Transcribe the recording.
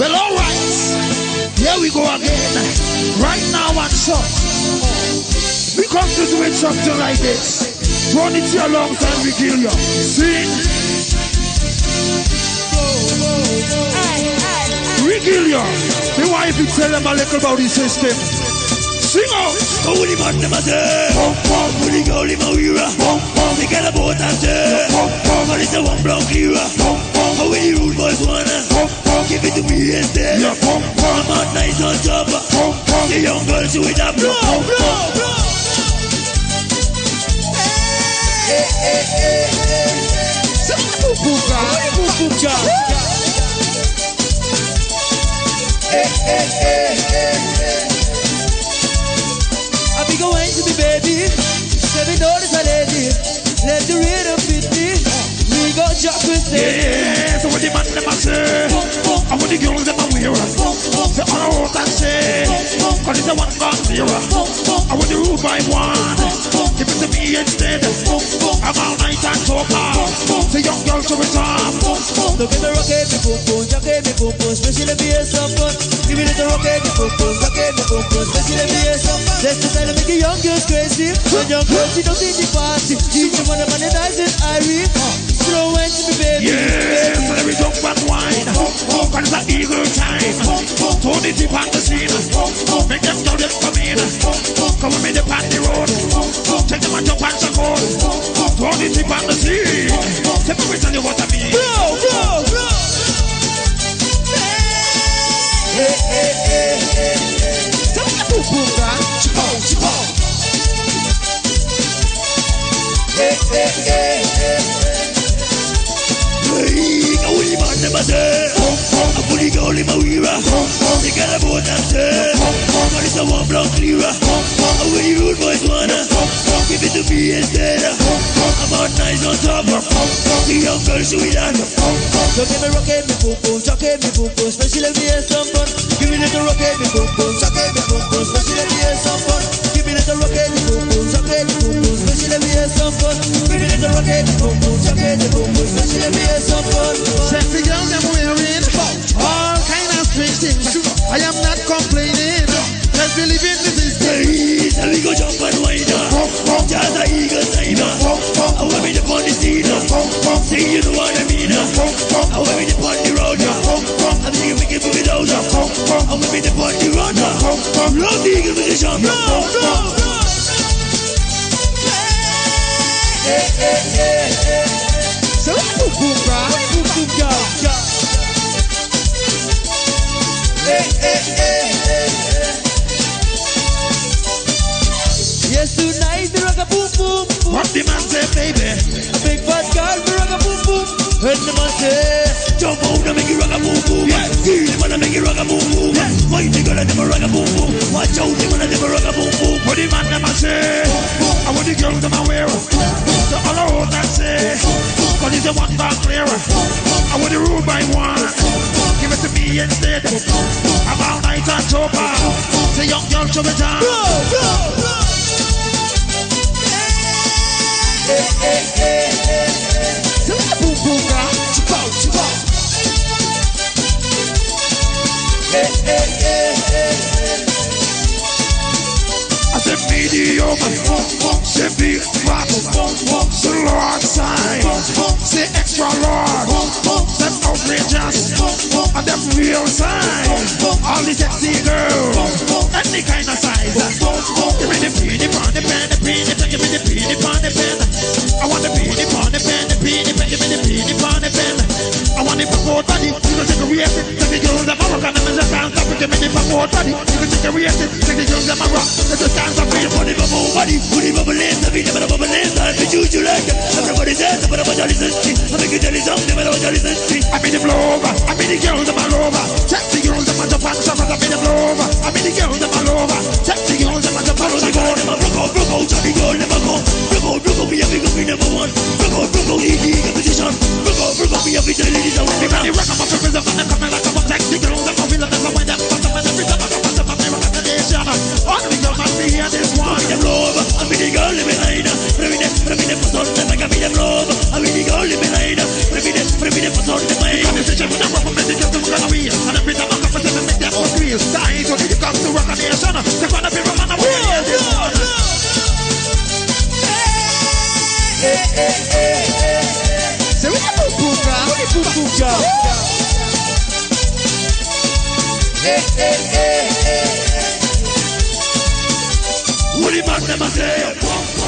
Well, alright. Here we go again. Right now and so. We come to do it something like this. Run it here long time, we kill you. Sing. We kill you. The wife will tell them a little about the system. Sing out. Holy man, them a say. Holy girl, him a weira. They get a boat say. But it's a one block clearer. How will the rude boys wanna? Give it to me instead. I'm out nice on top. The young girls do it up. Bro, bro, bro. Hey, hey, hey, hey. Pupuka. Pupuka. Hey, hey, hey, hey, hey. I be going to be baby. Seven dollars a lady. Let the rhythm fit me. Go Yeah, so what the man them a say. I want the girls them a wear. Say on a road and say. Cause it's a one gone zero I want the rude vibe one. Give it to me instead I'm all night and so far Say young girl to return So give me rocket, me boom boom, jacket, me boom boom, especially me hear some fun. Give me little rocket, me boom boom, jacket, me boom boom, especially me hear some fun. Just to tell them make the young girls crazy. When young girls she don't see the party, one of them and nice and irie. Slow went to me baby, Yeah, so let me jump and wine Cause it's a eagle time the tip on the scene Give me little rocket, me boom boom, jacket, me boom boom, especially me hear some fun. Me little rocket, boom boom, boom boom, me some fun. Rocket, boom boom, boom boom, me some fun. Wearing All kind of strange things I am not I want me to pon the road Love the eagle position Hey, hey, hey, hey So pupuka, pupuka, Hey, hey, hey, hey Yes, tonight the rock a boom boom boom. What the man say baby? A big fat girl, the rock a boom boom. And the man say, girl and them a rock a boom boom. Watch out them and them a rock a boom boom. What the man a say I want the girls them a wear So all I want that say Cause it's a one back clear I want the rude by one Give it to me instead I'm all night and far Say young girl to me down bro, bro. Hey, hey, hey, hey. Medium Say big fat Say large size Say extra large. Say outrageous. And them real size All the sexy girls Any kind of size. Give me the peony pan the pen The peony pen Give me the peony pan the pen. I want the peony pan the pen The peony pen Give me the peony pan the pen. I want the support body You. Can take a race Take the girls that rock And them can't stop it Give me the support body You. Can take a race Take the girls that rock. Let the dance up Bring the body bubble, body, booty bubble in, the beat, the bubble in, the beat, you, you like. Everybody says, but I'm a jolly. I make you tell you something, but I'm a. I be the blower, I be the girls that my lover. Check the girls that my and jump, I be the blower. I be the girls that my lover. Check the girls that my the jump. girl, them a broke out, broke out, Johnny girl, a come. Broke out, broke out, be a big up, be number one. Broke out, broke out, get position. Broke out, broke out, be a big ladies, I want The me body rock, I'm a purpose of them coming like a bomb. Check prefide pozorne mega vide vlogo A vidi goli me leina Prefide, prefide pozorne me Come se c'è una mamma me dica tu la mia Ana pita mamma fa se me mette a mostri Dai so che come to rock a mia sana Se quando per romana vuoi Se vuoi pupuca Vuoi pupuca Eh eh eh eh Uli mas ne mas eh